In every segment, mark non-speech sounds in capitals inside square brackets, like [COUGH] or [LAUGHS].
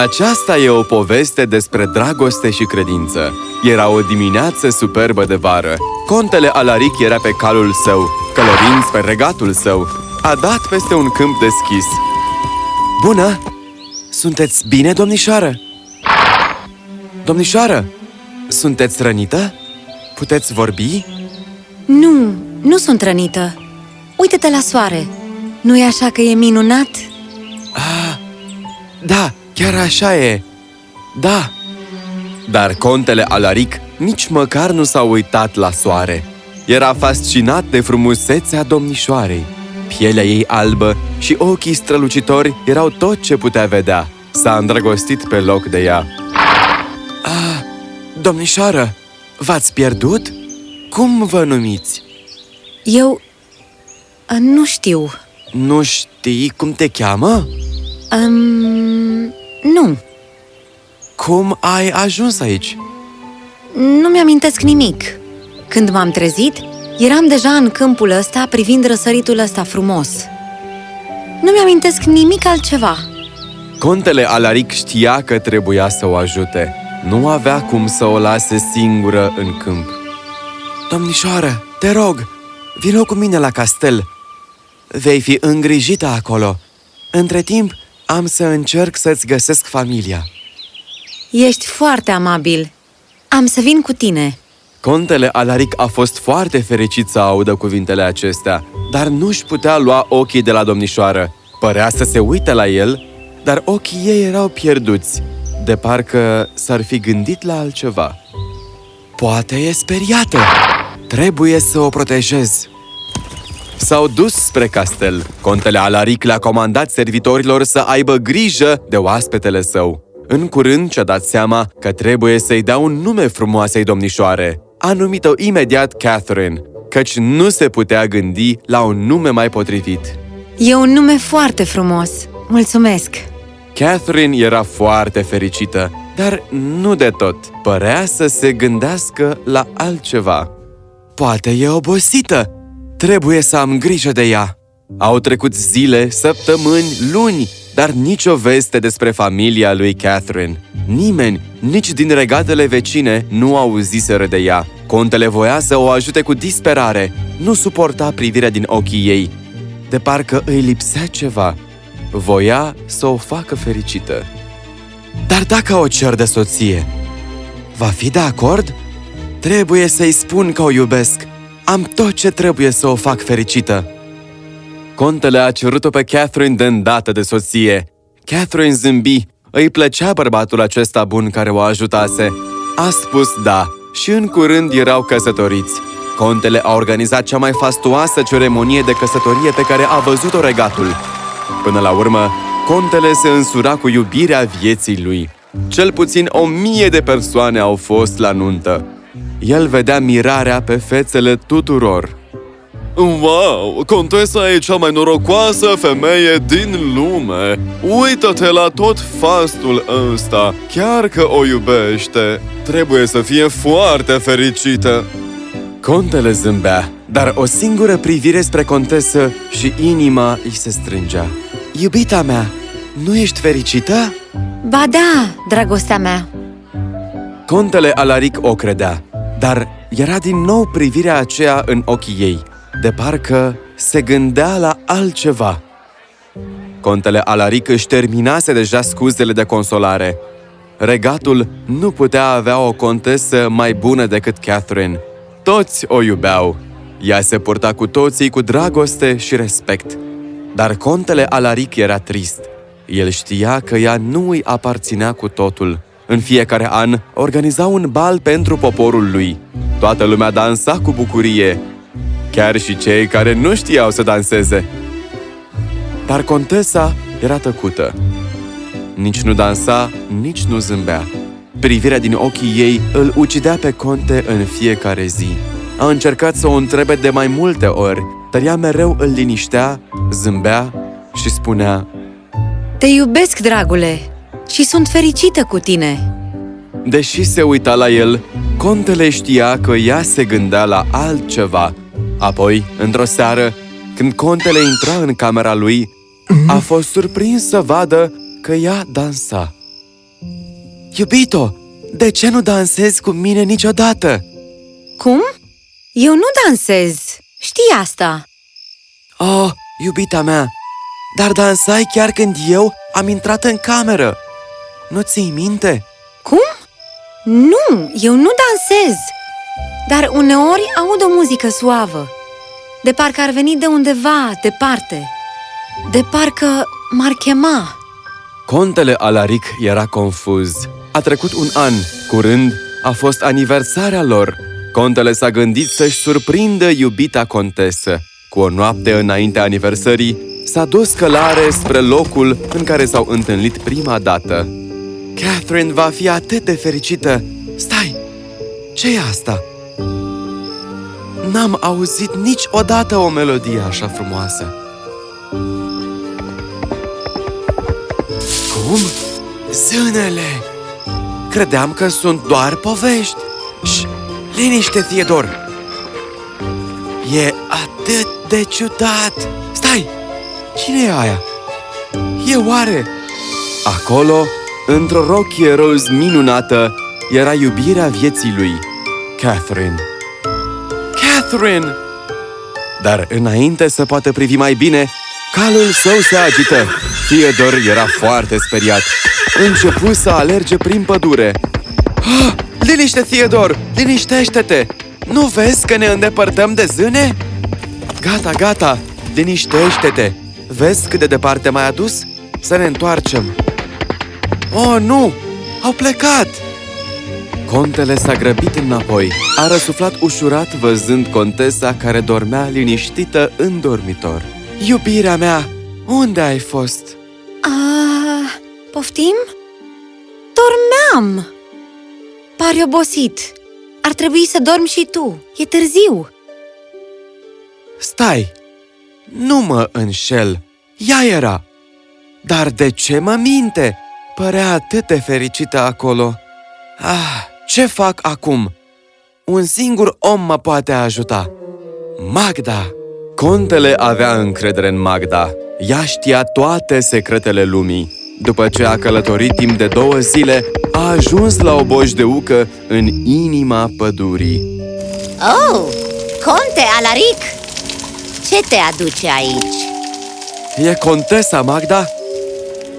Aceasta e o poveste despre dragoste și credință. Era o dimineață superbă de vară. Contele Alaric era pe calul său, călărind pe regatul său. A dat peste un câmp deschis. Bună! Sunteți bine, domnișoară? Domnișoară, sunteți rănită? Puteți vorbi? Nu, nu sunt rănită. Uită-te la soare. Nu-i așa că e minunat? Ah, da, chiar așa e. Da. Dar contele Alaric nici măcar nu s-a uitat la soare. Era fascinat de frumusețea domnișoarei. Pielea ei albă și ochii strălucitori erau tot ce putea vedea. S-a îndrăgostit pe loc de ea. Ah, domnișoară, v-ați pierdut? Cum vă numiți? Eu... a, Nu știu. Nu știi cum te cheamă? Um, nu, Cum ai ajuns aici? nu mi-amintesc nimic. Când m-am trezit, eram deja în câmpul ăsta privind răsăritul ăsta frumos. Nu mi-amintesc nimic altceva. Contele Alaric știa că trebuia să o ajute. Nu avea cum să o lase singură în câmp. Domnișoară, te rog, vină cu mine la castel. Vei fi îngrijită acolo. Între timp, am să încerc să-ți găsesc familia. Ești foarte amabil. Am să vin cu tine. Contele Alaric a fost foarte fericit să audă cuvintele acestea, dar nu-și putea lua ochii de la domnișoară. Părea să se uite la el, dar ochii ei erau pierduți, de parcă s-ar fi gândit la altceva. Poate e speriată! Trebuie să o protejez! S-au dus spre castel. Contele Alaric le-a comandat servitorilor să aibă grijă de oaspetele său. În curând și-a dat seama că trebuie să-i dea un nume frumoasei domnișoare. A numit-o imediat Catherine, căci nu se putea gândi la un nume mai potrivit. E un nume foarte frumos. Mulțumesc! Catherine era foarte fericită, dar nu de tot. Părea să se gândească la altceva. Poate e obosită. Trebuie să am grijă de ea. Au trecut zile, săptămâni, luni, dar nicio veste despre familia lui Catherine. Nimeni, nici din regatele vecine, nu auziseră de ea. Contele voia să o ajute cu disperare. Nu suporta privirea din ochii ei. De parcă îi lipsea ceva. Voia să o facă fericită. Dar dacă o cer de soție, va fi de acord? Trebuie să-i spun că o iubesc. Am tot ce trebuie să o fac fericită. Contele a cerut-o pe Catherine de îndată de soție. Catherine zâmbi. Îi plăcea bărbatul acesta bun care o ajutase. A spus da și în curând erau căsătoriți. Contele a organizat cea mai fastuoasă ceremonie de căsătorie pe care a văzut-o regatul. Până la urmă, contele se însura cu iubirea vieții lui. Cel puțin o mie de persoane au fost la nuntă. El vedea mirarea pe fețele tuturor. Wow, contesa e cea mai norocoasă femeie din lume! Uită-te la tot fastul ăsta! Chiar că o iubește, trebuie să fie foarte fericită! Contele zâmbea, dar o singură privire spre contesă și inima îi se strângea. Iubita mea, nu ești fericită? Ba da, dragostea mea! Contele Alaric o credea, dar era din nou privirea aceea în ochii ei, de parcă se gândea la altceva. Contele Alaric își terminase deja scuzele de consolare. Regatul nu putea avea o contesă mai bună decât Catherine. Toți o iubeau. Ea se purta cu toții cu dragoste și respect. Dar contele Alaric era trist. El știa că ea nu îi aparținea cu totul. În fiecare an, organiza un bal pentru poporul lui. Toată lumea dansa cu bucurie, chiar și cei care nu știau să danseze. Dar contesa era tăcută. Nici nu dansa, nici nu zâmbea. Privirea din ochii ei îl ucidea pe conte în fiecare zi. A încercat să o întrebe de mai multe ori, dar ea mereu îl liniștea, zâmbea și spunea Te iubesc, dragule, și sunt fericită cu tine. Deși se uita la el, contele știa că ea se gândea la altceva. Apoi, într-o seară, când contele intra în camera lui, a fost surprins să vadă că ea dansa. Iubito, de ce nu dansezi cu mine niciodată? Cum? Eu nu dansez. Știi asta. Oh, iubita mea, dar dansai chiar când eu am intrat în cameră. Nu ți-i minte? Cum? Nu, eu nu dansez. Dar uneori aud o muzică suavă. De parcă ar veni de undeva, departe. De parcă m-ar chema. Contele Alaric era confuz. A trecut un an. Curând a fost aniversarea lor. Contele s-a gândit să-și surprindă iubita contesă. Cu o noapte înainte aniversării, s-a dus călare spre locul în care s-au întâlnit prima dată. Catherine va fi atât de fericită! Stai! ce e asta? N-am auzit niciodată o melodie așa frumoasă. Cum? Zânele! Credeam că sunt doar povești. Ș, liniște, Theodor! E atât de ciudat! Stai! Cine e aia? E oare? Acolo, într-o rochie roz minunată, era iubirea vieții lui, Catherine. Catherine! Dar înainte să poată privi mai bine, calul său se agită. Theodor era foarte speriat. Începu să alerge prin pădure. Ah, liniște, Theodor! Liniștește-te! Nu vezi că ne îndepărtăm de zâne? Gata, gata! Liniștește-te! Vezi cât de departe m-ai adus? Să ne întoarcem! Oh, nu! Au plecat! Contele s-a grăbit înapoi. A răsuflat ușurat văzând contesa care dormea liniștită în dormitor. Iubirea mea, unde ai fost? Ah, poftim? Dormeam! Pari obosit. Ar trebui să dormi și tu. E târziu. Stai! Nu mă înșel. Ea era. Dar de ce mă minte? Părea atât de fericită acolo. Ah, ce fac acum? Un singur om mă poate ajuta. Magda! Contele avea încredere în Magda. Ea știa toate secretele lumii. După ce a călătorit timp de două zile, a ajuns la o bojdeucă în inima pădurii. Oh, conte Alaric! Ce te aduce aici? E contesa, Magda?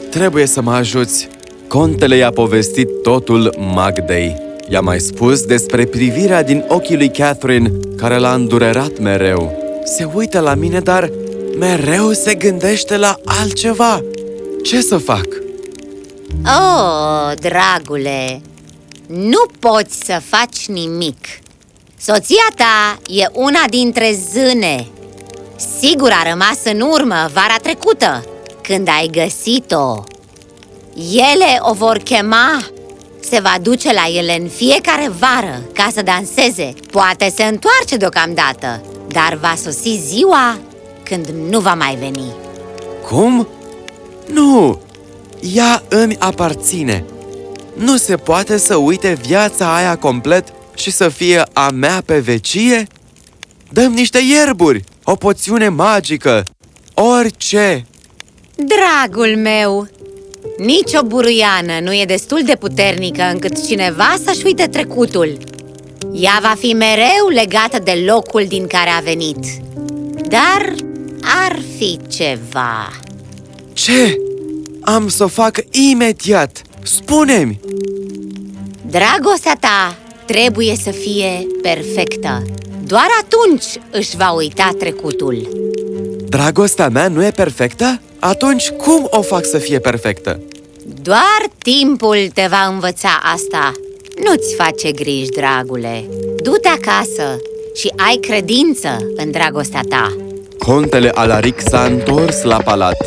Trebuie să mă ajuți. Contele i-a povestit totul Magdei. I-a mai spus despre privirea din ochii lui Catherine, care l-a îndurerat mereu. Se uită la mine, dar mereu se gândește la altceva. Ce să fac? Oh, dragule, nu poți să faci nimic Soția ta e una dintre zâne Sigur a rămas în urmă vara trecută Când ai găsit-o Ele o vor chema Se va duce la ele în fiecare vară ca să danseze Poate se întoarce deocamdată Dar va sosi ziua când nu va mai veni Cum? Nu! Ea îmi aparține. Nu se poate să uite viața aia complet și să fie a mea pe vecie? Dăm niște ierburi, o poțiune magică, orice! Dragul meu, nici o buruiană nu e destul de puternică încât cineva să-și uite trecutul. Ea va fi mereu legată de locul din care a venit. Dar ar fi ceva. Ce? Am să o fac imediat! Spune-mi! Dragostea ta trebuie să fie perfectă Doar atunci își va uita trecutul Dragostea mea nu e perfectă? Atunci cum o fac să fie perfectă? Doar timpul te va învăța asta Nu-ți face griji, dragule Du-te acasă și ai credință în dragostea ta Contele Alaric s-a întors la palat.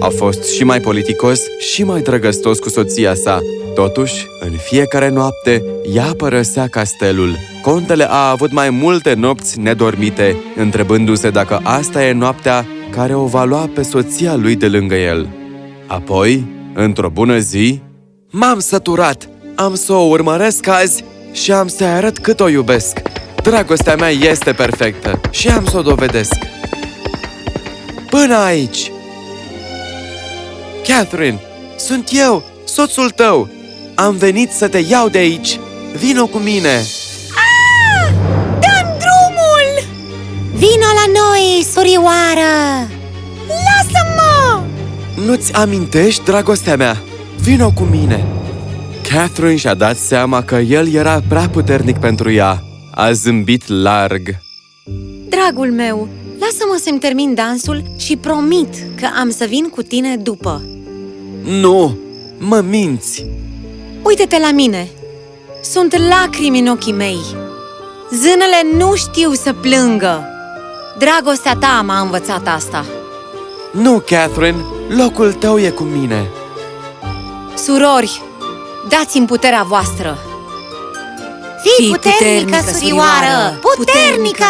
A fost și mai politicos și mai drăgăstos cu soția sa. Totuși, în fiecare noapte, ea părăsea castelul. Contele a avut mai multe nopți nedormite, întrebându-se dacă asta e noaptea care o va lua pe soția lui de lângă el. Apoi, într-o bună zi, m-am săturat! Am să o urmăresc azi și am să arăt cât o iubesc. Dragostea mea este perfectă și am să o dovedesc. Până aici! Catherine, sunt eu, soțul tău! am venit să te iau de aici! Vino cu mine! Vino la noi, surioară! Lasă-mă! Nu-ți amintești, dragostea mea? Vino cu mine! Catherine și-a dat seama că el era prea puternic pentru ea. A zâmbit larg. Dragul meu, lasă-mă să-mi termin dansul și promit că am să vin cu tine după. Nu! Mă minți! Uite-te la mine! Sunt lacrimi în ochii mei. Zânele nu știu să plângă. Dragostea ta m-a învățat asta. Nu, Catherine! Locul tău e cu mine! Surori, dați-mi puterea voastră! Fii puternică, surioară! Puternică!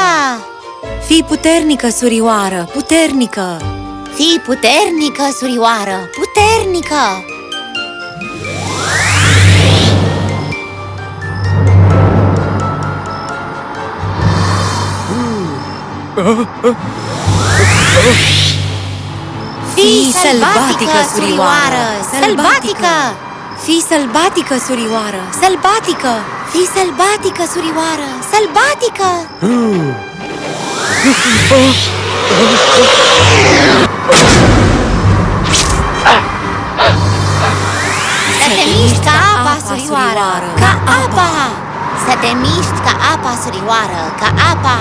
Fii puternică, surioară! Puternică! Fii puternică, surioară! Puternică! Fii sălbatică, surioară! Sălbatică! Fii sălbatică, surioară! Sălbatică! Fii sălbatică, surioară! Sălbatică! Să te miști ca apa, surioară! Ca apa! Să te miști ca apa, surioară! Ca apa!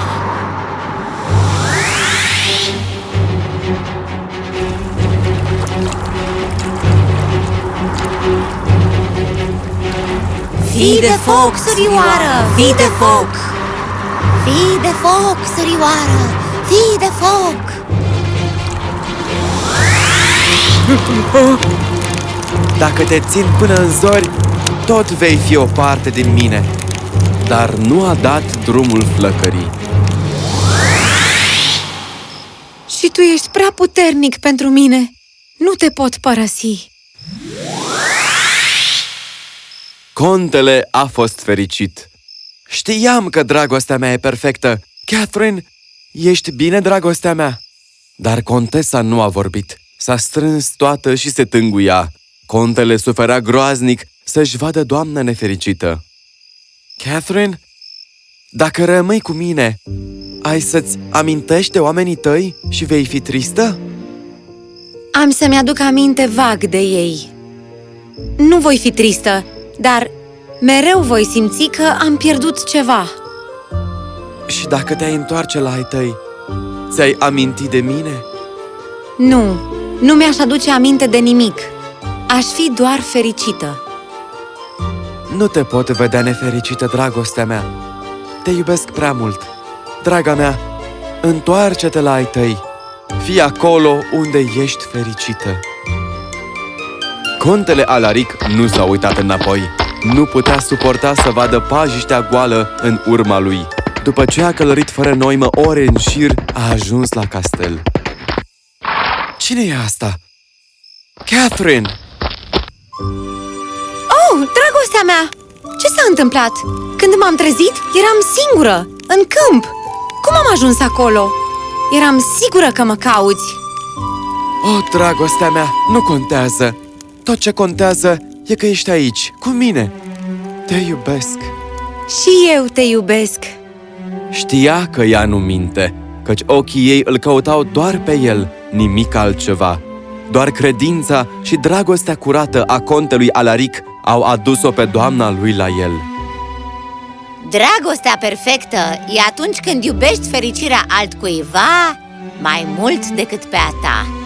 Fii de foc, surioară! Fii de foc! Fii de foc, surioară! Fii de foc! [LAUGHS] Dacă te țin până în zori, tot vei fi o parte din mine. Dar nu a dat drumul flăcării. Și tu ești prea puternic pentru mine. Nu te pot părăsi. Contele a fost fericit. Știam că dragostea mea e perfectă. Catherine, ești bine, dragostea mea? Dar contesa nu a vorbit. S-a strâns toată și se tânguia. Contele suferea groaznic să-și vadă doamna nefericită. Catherine, dacă rămâi cu mine, ai să-ți amintești de oamenii tăi și vei fi tristă? Am să-mi aduc aminte vag de ei. Nu voi fi tristă, dar mereu voi simți că am pierdut ceva. Și dacă te-ai întoarce la ai tăi, ți-ai aminti de mine? Nu, nu mi-aș aduce aminte de nimic. Aș fi doar fericită. Nu te pot vedea nefericită, dragostea mea. Te iubesc prea mult. Draga mea, întoarce-te la ai tăi. Fii acolo unde ești fericită. Contele Alaric nu s-a uitat înapoi. Nu putea suporta să vadă pajiștea goală în urma lui. După ce a călărit fără noimă ore în șir, a ajuns la castel. Cine e asta? Catherine! Oh, dragostea mea! Ce s-a întâmplat? Când m-am trezit, eram singură, în câmp. Cum am ajuns acolo? Eram sigură că mă cauți. Oh, dragostea mea, nu contează. Tot ce contează e că ești aici, cu mine. Te iubesc. Și eu te iubesc. Știa că ea nu minte, căci ochii ei îl căutau doar pe el, nimic altceva. Doar credința și dragostea curată a contelui Alaric au adus-o pe doamna lui la el. Dragostea perfectă e atunci când iubești fericirea altcuiva mai mult decât pe a ta.